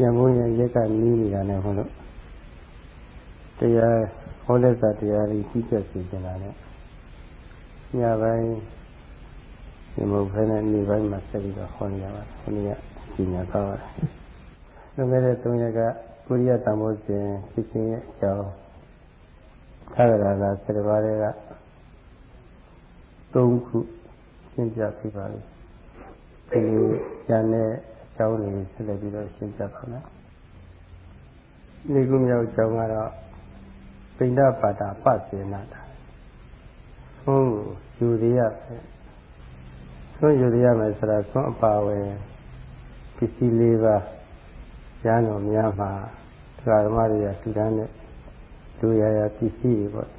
ရံမိုးရရက်ကနီးနေတာနဲ့ဟုတ်လို့တရားဟောလက်စာတရားကြီးကြီးကျက်စီနေတာနဲ့ညပိုင်းဒီမဟုတ်ဖဲနဲ့နေ့ပိုင်းမှာဆက်ပြီးတော့ဟောနေရပါတယ်ခொနည်းကပညာကောင်းပါတယ်လွန်ခဲ့တဲ့၃ရက်ကကိုရိယတံမိုးစဉ်ဖြစ်ခြင်းရဲ့အကြောင်းသာရလာဆယ်ပါးတွေက၃ခုရှင်းပြပြပါလိမ့်ဒီလိုဉာဏ်နဲ့အ ကြောင်းတွေဆက်လက်ပြီးတော့ရှင်းပြပါမယ်ဒီခုမြောက်အကြောင်းကတော့ပိဏပါတာပစေနာတာဟုတ်ယူရရဆွယူရရမယ်ဆိုတာဆွအပါဝင်ပစ္စည်းလေးပါးရဟန်းတော်များမှာတရားဓမ္မတွေကထူတန်းတဲ့လူရရပစ္စည်းတွေပေါ့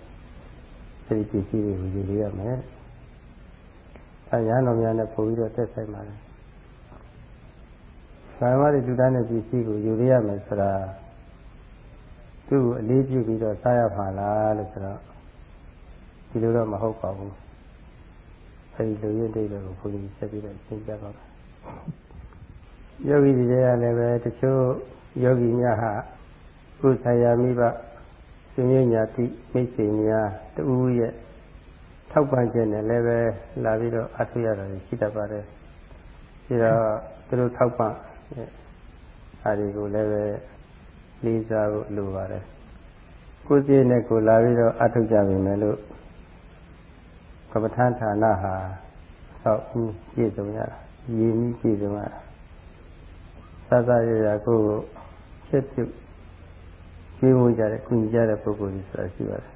အဲဒီပစ္စည်းတွေကိုယူရရမယ်အဲရဟန်းတော်များနဲ့ပို့ပြီးတော့တက်ဆိုင်ပါတ ယ်သာမတိလူတန်းတဲ့ပစ္စည်းကိုယူရရမယ်ဆိုတာသူ့ကိုအလေးပြုပြီးတော့စားရမှာလားလို့ဆိုတော့ဒီလိုတော့မဟုတ်ပါဘူးအဲဒီလူရင်းတိတ်တွေကိုဘုန်းကြီးဆက်ပြီးတော့ရှင်းပြပါမယ်ယောဂီတွေကလည်းပဲတချို့ယောဂီများဟာကုသရာမိဘရှင်ရညာတိမိတ်ဆွေများတူရဲ့ထောက်ပံ့ခြင်းနဲ့လည်းပဲလာပြီးတော့အထုရတာရှိတတ်ပါတယ်ပြီးတော့သူတို့ထောက်ပံ့ အားဒီကိုလည်းပဲလေးစားဖို့လိုပါတယ်ကိုယ်စီနဲ့ကိုလာပြီးတော့အထုကြပြီမယ်လို့ကမ္မထဌာနဟာဆောက်ဦးပြည့်စုံရတာရည်ကြီးပြည့်စုံရတာသသရရကိုဖြစ်ပြုပြေးမှုကြတဲ့ကုညီကြတဲ့ပုဂ္ဂိုလ်ကြီးဆိုတာရှိပါတယ်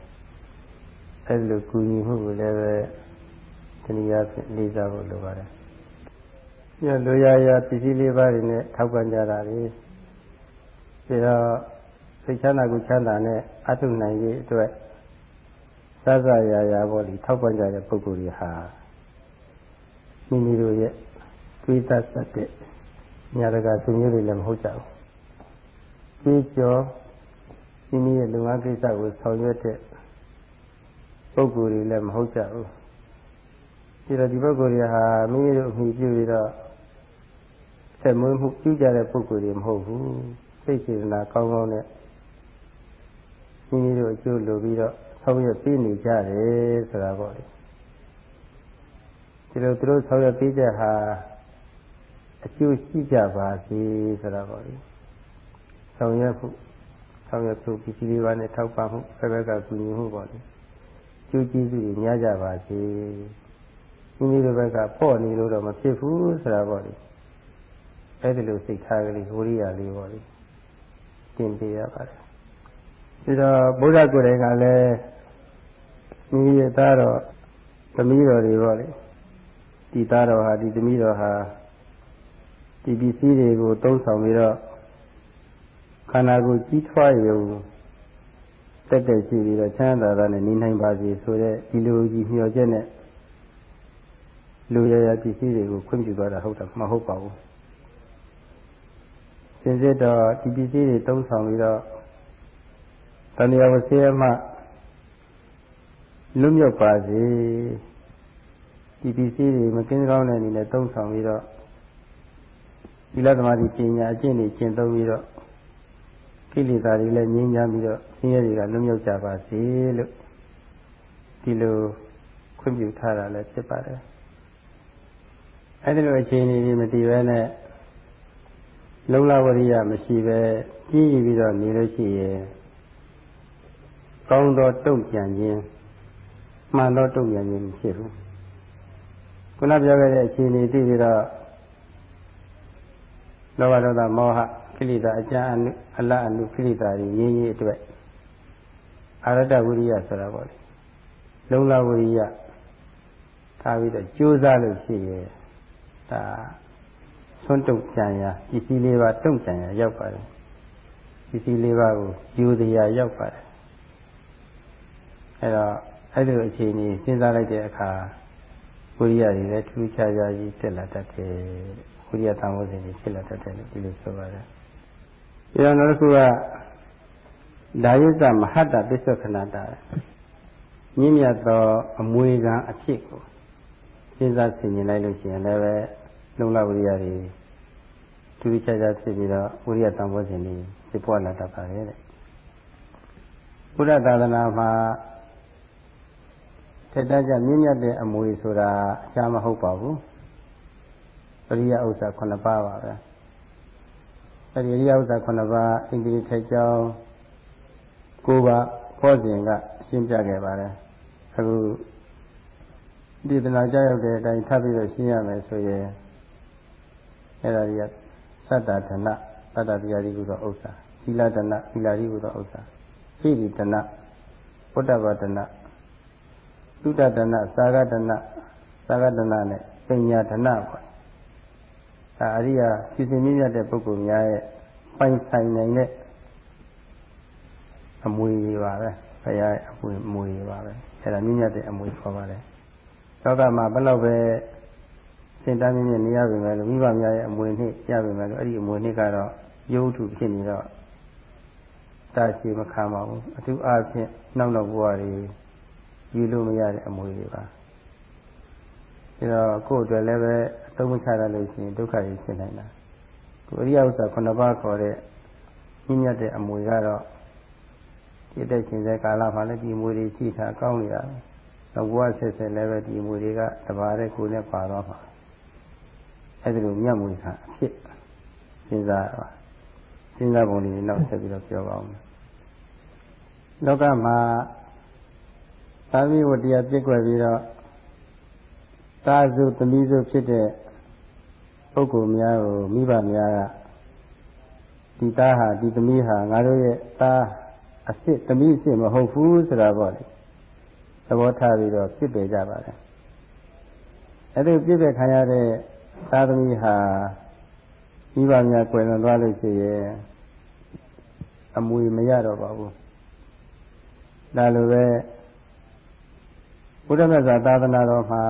အဲ့လိုကုညီမှုကိုလည်းပဲတနည်းအားဖြင့်လေးစားဖို့လိုပါတယ် ညလိုရရပစ္စည်းလေးပါးတွေနဲ့ထောက်ပံ့ကြတာလေပြီးတော့စိတ်ချမ်းသာကိုချမ်းသာနဲ့အထုနိုင်ရေးအတွက်သဇာရာရာပေါ်ဒီထောက်ပံ့ကြတဲ့ပုဂ္ဂိုလ်တွေဟာမိမိတို့ရဲ့တွေးသတ်တဲ့ညာတကာသူမျိုးတွေလည်းမဟုတ်ကြဘူးကြီးကျော်မိမိရဲ့လုပ်ငန်းကိစ္စကိုဆောင်ရွက်တဲ့ပုဂ္ဂိုလ်တွေလည်းမဟုတ်ကြဘူးဒီတော့ဒီပုဂ္ဂိုလ်တွေဟာမိမိတို့အမိပြုပြီးတော့ ဆက်မွေးမှုပြုကြတဲ့ပုဂ္ဂိုလ်တွေမဟုတ်ဘူးစိတ်စေတနာကောင်းကောင်းနဲ့မိမိတို့အကျိုးလိုပြီးတော့ဆောင်ရွက်ပေးနေကြတယ်ဆိုတာပေါ့လေဒီလိုသူတို့ဆောင်ရွက်ပေးတဲ့ဟာအကျိုးရှိကြပါစေဆိုတာပေါ့လေဆောင်ရွက်ဖို့ဆောင်ရွက်ဖို့ပစ္စည်းလေးပါးနဲ့ထောက်ပံ့မှုဘက်ဘက်ကကူညီမှုပေါ့လေကျိုးကျေးဇူးတွေများကြပါစေမိမိတို့ဘက်ကပေါ့နေလို့တော့မဖြစ်ဘူးဆိုတာပေါ့လေ အဲ့ဒီလိုစိတ်ထားကလေးဝိရိယလေးပေါ့လေတင်ပေးရပါတယ်ပြီးတော့ဘုရားကိုယ်တိုင်ကလည်းမိမိရဲ့သားတော်သမီးတော်တွေပေါ့လေဒီသားတော်ဟာဒီသမီးတော်ဟာဒီပစ္စည်းတွေကိုသုံးဆောင်ပြီးတော့ခန္ဓာကိုယ်ကြီးထွားရုံတက်တက်ရှိပြီးတော့ချမ်းသာတာနဲ့နေနိုင်ပါစေဆိုတဲ့ဒီလိုကြီးမျှော်ချက်နဲ့လူရရပစ္စည်းတွေကိုခွင့်ပြုသွားတာဟုတ်တာမဟုတ်ပါဘူး စင်စစ်တော့ဒီပစ္စည်းတွေသုံးဆောင်ပြီးတော့တဏှာဝဆေးမှလွတ်မြောက်ပါစေဒီပစ္စည်းတွေမကင်းကောင်းတဲ့အနေနဲ့သုံးဆောင်ပြီးတော့ဒီလသမားကြီးပညာအကျင့်တွေကျင့်သုံးပြီးတော့ကိလေသာတွေလည်းငြိမ်းချမ်းပြီးတော့ဆင်းရဲတွေကလွတ်မြောက်ကြပါစေလို့ဒီလိုခွင့်ပြုထားတာလည်းဖြစ်ပါတယ်အဲဒီလိုအခြေအနေတွေမတည်ဘဲနဲ့ လုံလဝရိယမရှိပဲကြီးပြီးတော့နေလို့ရှိရင်ကောင်းသောတုံ့ပြန်ခြင်းမှန်သောတုံ့ပြန်ခြင်းမဖြစ်ဘူးခုနပြောခဲ့တဲ့အခြေအနေသိပြီးတော့လောဘဒေါသမောဟကိလေသာအကျဉ်းအနုအလအနုကိလေသာတွေရင်းရင်းအတွက်အာရတဝိရိယဆိုတာပေါ့လေလုံလဝိရိယထားပြီးတော့ကြိုးစားလို့ရှိရဲ့ဒါ သွန်းတုတ်ကြံရပစ္စည်းလေးပါတုံ့ကြံရရောက်ပါတယ်ပစ္စည်းလေးပါကိုယူတရားရောက်ပါတယ်အဲတော့အဲ့ဒီအခြေအနေစဉ်းစားလိုက်တဲ့အခါဝိရိယတွေလည်းထူးခြားခြားကြီးတက်လာတတ်တယ်ဝိရိယတန်ဖိုးစဉ်ကြီးဖြစ်လာတတ်တယ်လို့ဒီလိုဆိုပါတယ်ပြီးတော့နောက်တစ်ခုကဒါယုဇမဟတ္တပစ္စုခဏတာမြင့်မြတ်သောအမွေခံအဖြစ်ကိုစဉ်းစားဆင်ခြင်လိုက်လို့ရှိရင်လည်းပဲလုံလဝိရိယတွေ ထူးထူးခြားခြားဖြစ်ပြီးတော့ဝိရိယတန်ဖိုးခြင်းတွေဖြစ်ပွားလာတတ်ပါတယ်တဲ့ဘုရားသာသနာမှာထက်တကြမြင့်မြတ်တဲ့အမွေဆိုတာအချားမဟုတ်ပါဘူးပရိယဥစ္စာ9ပါးပါပဲအဲဒီရိယဥစ္စာ9ပါးအင်္ဂလိပ်ထိုက်ကြောင်းကိုပါခေါ်စဉ်ကရှင်းပြခဲ့ပါတယ်အခုဒီတနာကြောက်တဲ့အတိုင်းထပ်ပြီးတော့ရှင်းရမယ်ဆိုရင်အဲ့ဒါကြီးက သတ္တဒနသတ္တတရားဒီကုသောဥစ္စာသီလဒနသီလာဒီကုသောဥစ္စာဟိရိဒနဘုဒ္ဓဘာဒနသုဒ္ဓဒနသာဂဒနသာဂဒနနဲ့ပညာဒနပေါ့ဒါအရိယာဖြစ်စဉ်မြင့်မြတ်တဲ့ပုဂ္ဂိုလ်များရဲ့ပိုင်ဆိုင်နိုင်တဲ့အမွေတွေပါပဲဘုရားရဲ့အမွေအမွေတွေပါပဲအဲ့ဒါမြင့်မြတ်တဲ့အမွေခေါ်ပါတယ်လောကမှာဘယ်လောက်ပဲ စင်တန်းမြင့်မြင့်နေရပါမယ်လို့မိဘများရဲ့အမွေနှစ်ရပါမယ်လို့အဲ့ဒီအမွေနှစ်ကတော့ရုပ်ထုဖြစ်နေတော့တာရှိမခံပါဘူးအထူးအားဖြင့်နောက်နောက်ဘဝတွေယူလို့မရတဲ့အမွေတွေပါဒါတော့ကိုယ့်အတွက်လည်းပဲအသုံးမချရလို့ရှိရင်ဒုက္ခတွေဖြစ်နိုင်တာကိုအရိယဥစ္စာခုနှစ်ပါးခေါ်တဲ့ညဉ့်ညတ်တဲ့အမွေကတော့ဒီတဲ့ရှင်တဲ့ကာလမှာလည်းဒီအမွေတွေရှိတာကောင်းနေတာတော့ဘဝဆက်ဆက်လည်းပဲဒီအမွေတွေကတဘာတဲ့ကိုယ်နဲ့ပါတော့မှာ အဲ့ဒီလိုမြတ်မွေခါအဖြစ်စဉ်းစားပါစဉ်းစားပုံလေးနောက်ဆက်ပြီးတော့ပြောပါဦးလောကမှာသာဝိဝတရားပြည့်ွယ်ပြီးတော့သာစုသမီးစုဖြစ်တဲ့ပုဂ္ဂိုလ်များကိုမိဘများကဒီသားဟာဒီသမီးဟာငါတို့ရဲ့သားအစ်စ်သမီးအစ်စ်မဟုတ်ဘူးဆိုတာပေါ့လေသဘောထားပြီးတော့ပြစ်ပယ်ကြပါတယ်အဲ့ဒီပြစ်ပယ်ခံရတဲ့ သားသမီးဟာမိဘများကွယ်လွန်သွားလို့ရှိရင်အမွေမရတော့ပါဘူးဒါလိုပဲဘုရားမြတ်စွာသာသနာတော်မှာ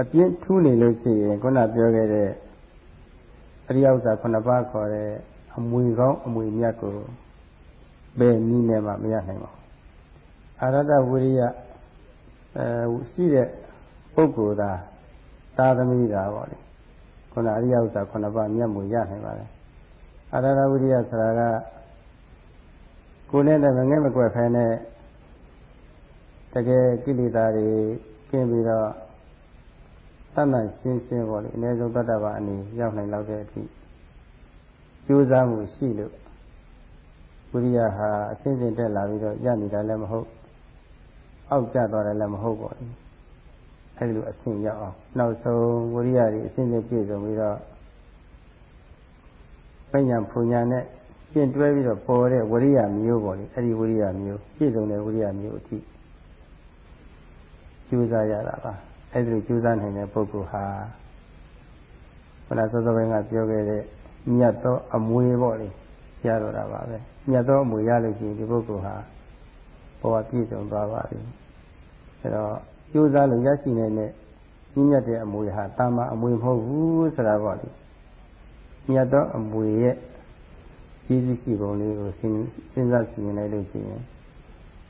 အပြင်းထူးနေလို့ရှိရင်ခုနပြောခဲ့တဲ့အရိယဥစ္စာခုနှစ်ပါးခေါ်တဲ့အမွေကောင်းအမွေမြတ်ကိုဘယ်နည်းနဲ့မှမရနိုင်ပါဘူးအာရတဝိရိယအဲရှိတဲ့ပုဂ္ဂိုလ်သာ သာသမီသာပေါ့လေခုနအရိယဥစ္စာခုနှစ်ပါးမြတ်မွေရနိုင်ပါလေအာရတဝိရိယဆိုတာကကိုယ်နဲ့လည်းမငဲ့မကွက်ဖဲနဲ့တကယ်ကိလေသာတွေကင်းပြီးတော့သတ်မှန်ရှင်းရှင်းပေါ့လေအနည်းဆုံးတတ္တဗာအနေရောက်နိုင်လောက်တဲ့အထိကြိုးစားမှုရှိလို့ဝိရိယဟာအစဉ်စဉ်တက်လာပြီးတော့ရနေတာလည်းမဟုတ်အောက်ကျသွားတယ်လည်းမဟုတ်ပါဘူး အဲဒီလိုအဆင့်ရောက်အောင်နောက်ဆုံးဝိရိယတွေအစဉ်စဉ်ပြည့်စုံပြီးတော့ပညာပူညာနဲ့ရှင်းတွဲပြီးတော့ပေါ်တဲ့ဝိရိယမျိုးပေါ့လေအဲဒီဝိရိယမျိုးပြည့်စုံတဲ့ဝိရိယမျိုးအထိကြိုးစားရတာပါအဲဒီလိုကြိုးစားနိုင်တဲ့ပုဂ္ဂိုလ်ဟာခန္ဓာစောစောပိုင်းကပြောခဲ့တဲ့မြတ်သောအမွေပေါ့လေရတော့တာပါပဲမြတ်သောအမွေရလို့ရှိရင်ဒီပုဂ္ဂိုလ်ဟာဘဝပြည့်စုံသွားပါပြီအဲတော့ ကြိုးစားလို့ရရှိနေတဲ့ကြီးမြတ်တဲ့အမွေဟာတာမအမွေမဟုတ်ဘူးဆိုတာပေါ့လေမြတ်သောအမွေရဲ့ကြီးကြီးရှိပုံလေးကိုစဉ်းစားကြည့်နေလို့ရှိရင်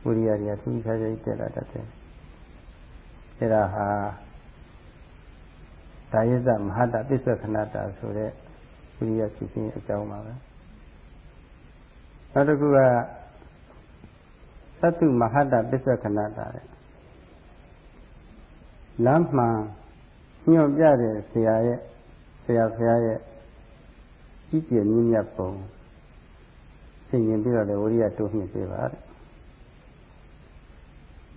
ဝိရိယတွေထူးခြားခြားတက်လာတတ်တယ်အဲဒါဟာဒါယစ္စမဟာတပစ္ဆခဏတာဆိုတဲ့ဝိရိယဖြစ်ခြင်းအကြောင်းပါပဲနောက်တစ်ခုကသတ္တုမဟာတပစ္ဆခဏတာတဲ့ လမ်းမှန်ညွှန်ပြတဲ့ဆရာရဲ့ဆရာဖရာရဲ့ကြီးကျယ်မြင့်မြတ်ပုံဆင်ရင်ပြီးတော့လေဝိရိယတိုးမြင့်ပေးပါတဲ့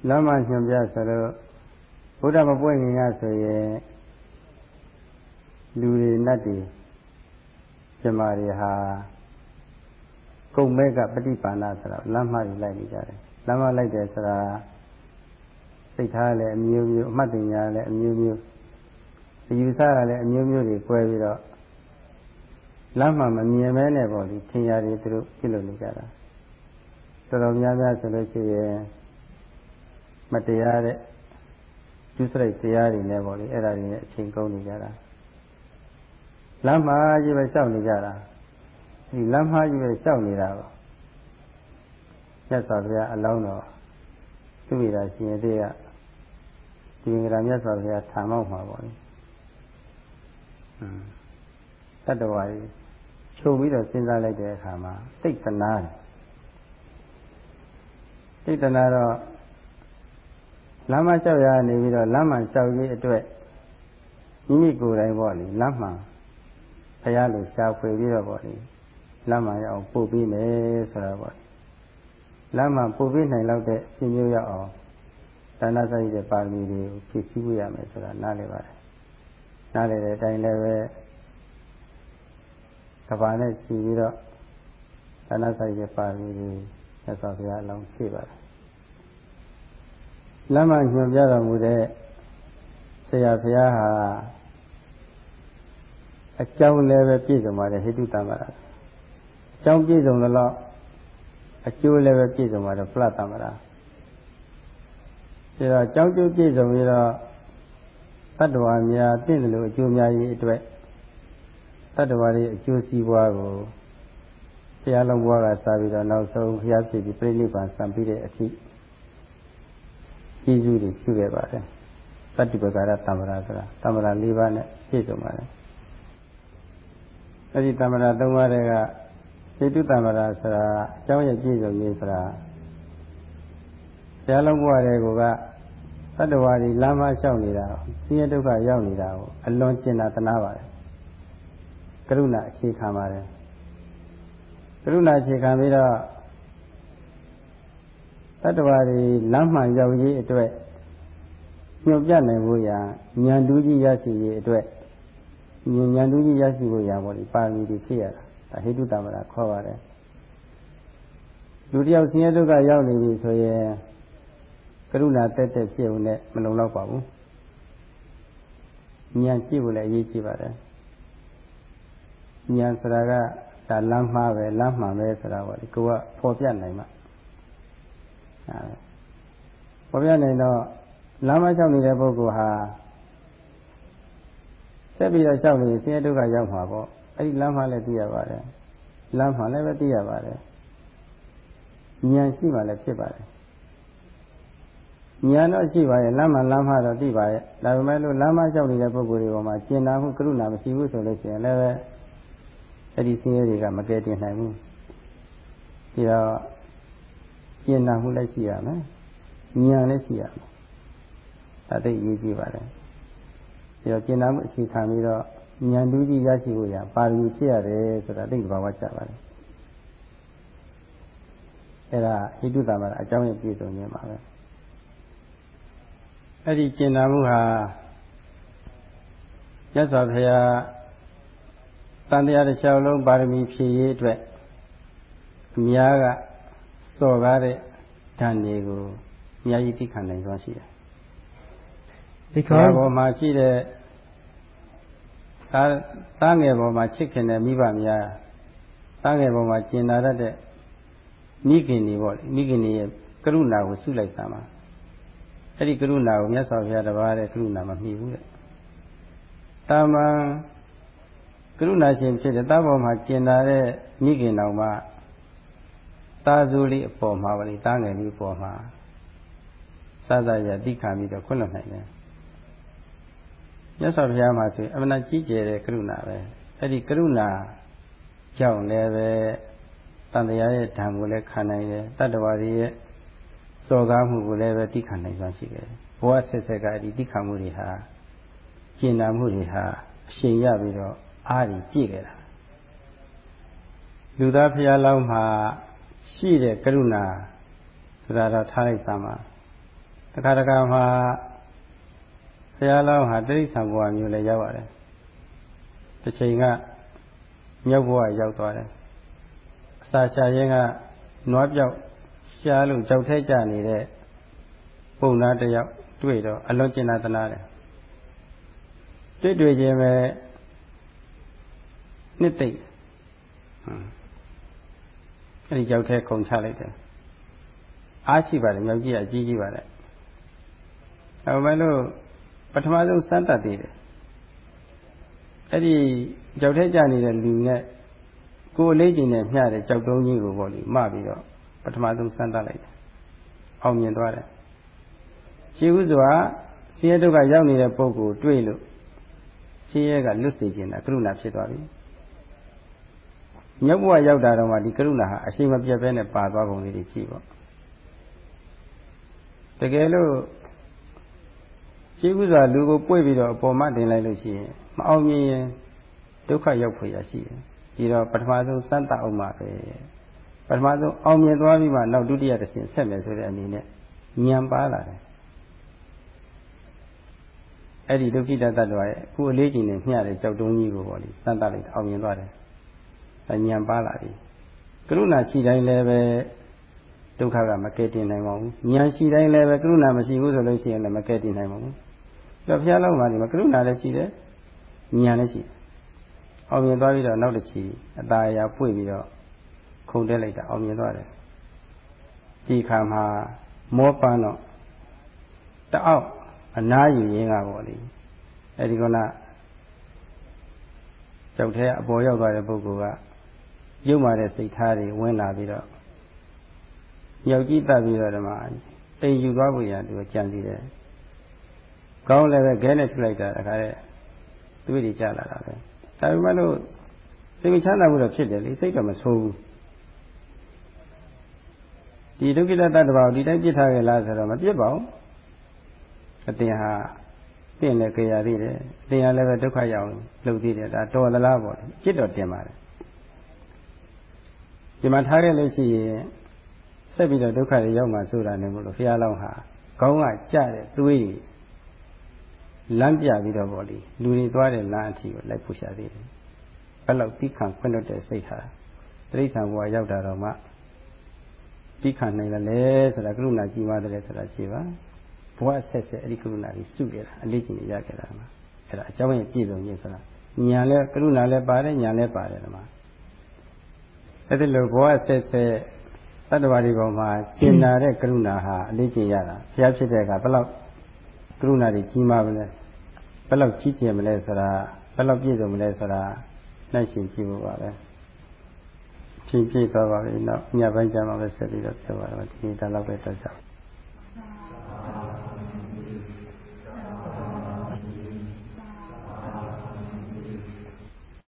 လမ်းမှညွှန်ပြဆိုတော့ဘုရားမပွင့်ခင်ကဆိုရင်လူတွေနတ်တွေဇမားတွေဟာကုံမဲ့ကပฏิပါဏဆိုတာလမ်းမကြီးလိုက်နေကြတယ်လမ်းမလိုက်တယ်ဆိုတာ စိတ်ထားလည်းအမျိုးမျိုးအမှတ်တင်ညာလည်းအမျိုးမျိုးအယူဆရလည်းအမျိုးမျိုးတွေ꿰ပြီးတော့လမ်းမှာမမြင်မဲနဲ့ပေါ့ဒီထင်ရတွေသူတို့ပြုလုပ်နေကြတာတော်တော်များများဆိုလို့ရှိရင်မတရားတဲ့ကျူးစရိုက်တရားတွေနဲ့ပေါ့လေအဲ့ဒါတွေနဲ့အချိန်ကုန်နေကြတာလမ်းမှာကြီးပဲရှောက်နေကြတာဒီလမ်းမှာကြီးပဲရှောက်နေတာပေါ့မြတ်စွာဘုရားအလောင်းတော်သူမိတာရှင်သေး ကဒီငရာမြတ်စွာဘုရားထာမောက်မှာပေါ့လေတတ္တဝါကြီးချုပ်ပြီးတော့စဉ်းစားလိုက်တဲ့အခါမှာသိတနာတယ်သိတနာတော့လမ်းမလျှောက်ရနေပြီးတော့လမ်းမှလျှောက်ရေးအတွက်မိမိကိုယ်တိုင်ပေါ့လေလမ်းမှဘုရားလိုရှားဖွေပြီးတော့ပေါ့လေလမ်းမှရအောင်ပို့ပြီးမယ်ဆိုတာပေါ့လမ်းမှပို့ပြီးနိုင်လောက်တဲ့ရှင်မျိုးရအောင် ဒါနစိုက်တဲ့ပါရမီတွေကိုဖြည့်ဆည်းဖို့ရမယ်ဆိုတာနားလည်ပါတယ်နားလည်တဲ့အတိုင်းလည်းပဲကဘာနဲ့ရှိပြီးတော့ဒါနစိုက်တဲ့ပါရမီတွေသက်စွာဘုရားအလောင်းဖြည့်ပါတယ်လမ်းမှညွှန်ပြတော်မူတဲ့ဆရာဘုရားဟာအကြောင်းလည်းပဲပြည့်စုံပါတယ်ဟိတုတမ္မာအကြောင်းပြည့်စုံတော့အကျိုးလည်းပဲပြည့်စုံပါတယ်ဖလတမ္မာ ဒါတော့အကြောင်းကျိုးပြည့်စုံပြီးတော့တတ္တဝါများသိတယ်လို့အကျိုးများရေးအတွက်တတ္တဝါတွေအကျိုးစီးပွားကိုဘုရားလုံးဘွားကစားပြီးတော့နောက်ဆုံးဘုရားဖြစ်ပြီးပြိဋိဘံစံပြီးတဲ့အထိကျေးဇူးတွေပြုခဲ့ပါတယ်တတ္တိပကာရတမ္ပရာဆိုတာတမ္ပရာ၄ပါးနဲ့ပြည့်စုံပါတယ်အဲဒီတမ္ပရာ၃ပါးတွေကစေတုတမ္ပရာဆိုတာအကြောင်းရပြည့်စုံရေးဆိုတာဘု ရားလုံးဘွားတွေကတတ္တဝါတွေလမ်းမလျှောက်နေတာဆင်းရဲဒုက္ခရောက်နေတာကိုအလွန်ကျင်နာတနာပါတယ်ကရုဏာအခြေခံပါတယ်ကရုဏာအခြေခံပြီးတော့တတ္တဝါတွေလမ်းမှန်ရောက်ရေးအတွက်ညွှန်ပြနိုင်ဖို့ရာဉာဏ်တူးကြီးရရှိရေးအတွက်ဉာဏ်ဉာဏ်တူးကြီးရရှိဖို့ရာပေါ့ဒီပါရမီတွေဖြည့်ရတာဒါဟိတုတမရာခေါ်ပါတယ်လူတယောက်ဆင်းရဲဒုက္ခရောက်နေပြီဆိုရင် ကရုဏာတက်တက်ဖြစ်ုံနဲ့မလုံလောက်ပါဘူးဉာဏ်ရှိဖို့လည်းအရေးကြီးပါတယ်ဉာဏ်ဆိုတာကဒါလမ်းမှားပဲလမ်းမှန်ပဲဆိုတာပေါ့ဒီကိုကဖော်ပြနိုင်မှာပေါ်ပြနိုင်တော့လမ်းမလျှောက်နေတဲ့ပုဂ္ဂိုလ်ဟာဆက်ပြီးတော့လျှောက်နေဆင်းရဲဒုက္ခရောက်မှာပေါ့အဲ့ဒီလမ်းမှလည်းသိရပါတယ်လမ်းမှလည်းပဲသိရပါတယ်ဉာဏ်ရှိမှလည်းဖြစ်ပါတယ် ဉာဏ်တော့ရှိပါရဲ့လမ်းမှလမ်းမှတော့သိပါရဲ့ဒါပေမဲ့လို့လမ်းမလျှောက်နေတဲ့ပုဂ္ဂိုလ်တွေပေါ်မှာကျင်နာမှုကရုဏာမရှိဘူးဆိုလို့ရှိရင်လည်းပဲအဲ့ဒီဆင်းရဲတွေကမကယ်တင်နိုင်ဘူးဒီတော့ကျင်နာမှုလည်းရှိရမယ်ဉာဏ်လည်းရှိရမယ်ဒါသိအရေးကြီးပါတယ်ပြီးတော့ကျင်နာမှုအခြေခံပြီးတော့ဉာဏ်တူးကြီးရရှိဖို့ရပါရမီဖြစ်ရတယ်ဆိုတာသိဘာဝကျပါတယ်အဲ့ဒါဟိတုတမအကြောင်းရပြည့်စုံခြင်းပါပဲ အဲ့ဒီကျင်နာမှုဟာမြတ်စွာဘုရားတန်တရားတစ်လျှောက်လုံးပါရမီဖြည့်ရေးအတွက်အများကစော်ကားတဲ့ဓာတ်တွေကိုအများကြီးသိခံနိုင်စွမ်းရှိတယ်။ဒီခေါ်ပေါ်မှာရှိတဲ့သားသားငယ်ပေါ်မှာချစ်ခင်တဲ့မိဘများသားငယ်ပေါ်မှာကျင်နာတတ်တဲ့မိခင်တွေပေါ့လေမိခင်တွေရဲ့ကရုဏာကိုဆုလိုက်စမ်းပါ အဲ့ဒီကရုဏာကိုမြတ်စွာဘုရားတပါးတဲ့ကရုဏာမမှီဘူးတဲ့တာမန်ကရုဏာရှင်ဖြစ်တဲ့တာပေါ်မှာကျင်နာတဲ့မိခင်တော်မှာသားစုလေးအပေါ်မှာဗလိသားငယ်လေးအပေါ်မှာစသရတိခံပြီးတော့ခွင့်လွှတ်နိုင်တယ်မြတ်စွာဘုရားမှာဆိုရင်အမှန်ကြီးကျယ်တဲ့ကရုဏာပဲအဲ့ဒီကရုဏာကြောင့်လည်းပဲတန်တရားရဲ့ဓာတ်ကိုလည်းခံနိုင်တယ်တတ္တဝါတွေရဲ့ စော်ကားမှုကိုလည်းပဲတိခံနိုင်စွမ်းရှိတယ်ဘဝဆက်ဆက်ကဒီတိခံမှုတွေဟာကျင်နာမှုတွေဟာအရှင်ရပြီးတော့အားကြီးပြည့်ကြတာလူသားဖျားလောင်းမှာရှိတဲ့ကရုဏာဆိုတာတော့ထားလိုက်စမ်းပါတခါတခါမှာဘုရားလောင်းဟာတိရိစ္ဆာန်ဘဝမျိုးလည်းရောက်ရတယ်တစ်ချိန်ကမြောက်ဘဝရောက်သွားတယ်အစာရှာရင်းကနွားပြောက် ရှားလို့ကြောက်ထဲကျနေတဲ့ပုံသားတယောက်တွေ့တော့အလွန်ကျင်နာသနာတယ်တွေ့တွေ့ချင်းပဲနှစ်သိမ့်အဲ့ဒီကြောက်ထဲခုန်ချလိုက်တယ်အားရှိပါတယ်မြောက်ကြီးကအကြီးကြီးပါတယ်ဒါပေမဲ့လို့ပထမဆုံးစမ်းတတ်သေးတယ်အဲ့ဒီကြောက်ထဲကြနေတဲ့လူနဲ့ကိုယ်လေးကျင်နဲ့မျှတဲ့ကြောက်တုံးကြီးကိုပေါ့လေမှပြီးတော့ ပထမဆုံးစမ်းတတ်လိုက်တယ်အောင်မြင်သွားတယ်ရှိဥစွာဆင်းရဲဒုက္ခရောက်နေတဲ့ပုဂ္ဂိုလ်တွေ့လို့ဆင်းရဲကလွတ်စေခြင်းတာကရုဏာဖြစ်သွားပြီမြတ်ဘဝရောက်တာတော့မှဒီကရုဏာဟာအရှိန်မပြတ်ပဲနဲ့ပါသွားပုံလေးတွေကြည့်ပေါ့တကယ်လို့ရှိဥစွာလူကိုပွေ့ပြီးတော့အပေါ်မှာတင်လိုက်လို့ရှိရင်မအောင်မြင်ရင်ဒုက္ခရောက်ဖွယ်ရရှိတယ်ပြီးတော့ပထမဆုံးစမ်းသပ်အောင်ပါပဲ ပထမဆုံးအောင်မြင်သွားပြီးမှနောက်ဒုတိယတစ်ဆင့်ဆက်မယ်ဆိုတဲ့အနေနဲ့ဉာဏ်ပါလာတယ်အဲ့ဒီဒုက္ခိတတ္တဝါရဲ့အခုအလေးချိန်နဲ့မျှတဲ့ကြောက်တုံးကြီးကိုပေါ့လေစမ်းသပ်လိုက်အောင်မြင်သွားတယ်ဉာဏ်ပါလာပြီကရုဏာရှိတိုင်းလည်းပဲဒုက္ခကမကယ်တင်နိုင်ပါဘူးဉာဏ်ရှိတိုင်းလည်းပဲကရုဏာမရှိဘူးဆိုလို့ရှိရင်လည်းမကယ်တင်နိုင်ပါဘူးတော့ဘုရားလောက်မှာဒီမှာကရုဏာလည်းရှိတယ်ဉာဏ်လည်းရှိတယ်အောင်မြင်သွားပြီးတော့နောက်တစ်ချီအตาအရာပွေပြီးတော့ ခုန်တက်လိုက်တာအောင်မြင်သွားတယ်ဒီခါမှာမောပန်းတော့တအောက်အနားယူရင်းကပေါ့လေအဲဒီကကြောက်တဲ့အပေါ်ရောက်သွားတဲ့ပုဂ္ဂိုလ်ကရုပ်မာတဲ့စိတ်ထားတွေဝင်လာပြီးတော့ယောက်ကြီးတက်ပြီးတော့ဓမ္မအိမ်ယူသွားဖို့ရသူကကြံစီတယ်ကောင်းလည်းပဲခဲနဲ့ထုလိုက်တာတခါတဲ့သူတွေကြလာတာပဲဒါပေမဲ့လို့စိတ်မချမ်းသာဘူးတော့ဖြစ်တယ်လေစိတ်တော့မဆိုးဘူး ဒီဒုက္ခိတတ္တဝါကိုဒီတိုင်းပြစ်ထားကြလားဆိုတော့မပြစ်ပါဘူးအတင်ဟာပြင့်လည်းကြရသေးတယ်အတင်ဟာလည်းပဲဒုက္ခရောက်လုပ်သေးတယ်ဒါတော်သလားပေါ့ပြစ်တော့တင်ပါတယ်ဒီမှာထားခဲ့လို့ရှိရင်ဆက်ပြီးတော့ဒုက္ခတွေရောက်မှဆိုတာနေမို့လို့ဘုရားလောင်းဟာခေါင်းကကြတဲ့သွေးလမ်းပြပြီးတော့ဗောလေလူတွေသွားတဲ့လမ်းအထိကိုလိုက်ဖို့ရှာသေးတယ်ဘယ်လောက်ပြီးခံခွင့်လွတ်တဲ့စိတ်ဟာတိရစ္ဆာန်ဘဝရောက်တာတော့မှ ပြီးခံနိုင်တယ်လေဆိုတာကရုဏာကြီးပါတယ်ဆိုတာကြည့်ပါဘဝဆက်ဆက်အဲ့ဒီကရုဏာကြီးစုခဲ့တာအလေးကြီးရခဲ့တာမှာအဲ့ဒါအကြောင်းရင်းပြည့်စုံခြင်းဆိုတာညာလဲကရုဏာလဲပါတယ်ညာလဲပါတယ်ဒီမှာအဲ့ဒီလိုဘဝဆက်ဆက်တတ္တဝါတွေပေါ်မှာကျင်နာတဲ့ကရုဏာဟာအလေးကြီးရတာဘုရားဖြစ်တဲ့ကဘယ်လောက်ကရုဏာတွေကြီးမားမလဲဘယ်လောက်ကြီးကျယ်မလဲဆိုတာဘယ်လောက်ပြည့်စုံမလဲဆိုတာနှိုက်ရှင်ကြည့်ဖို့ပါပဲ ချင်းပြည့်သွားပါပြီနောက်ညပိုင်းကျမှပဲဆက်ပြီးတော့ပြောပါတော့ဒီဒါလောက်ပဲတော့ကြောက်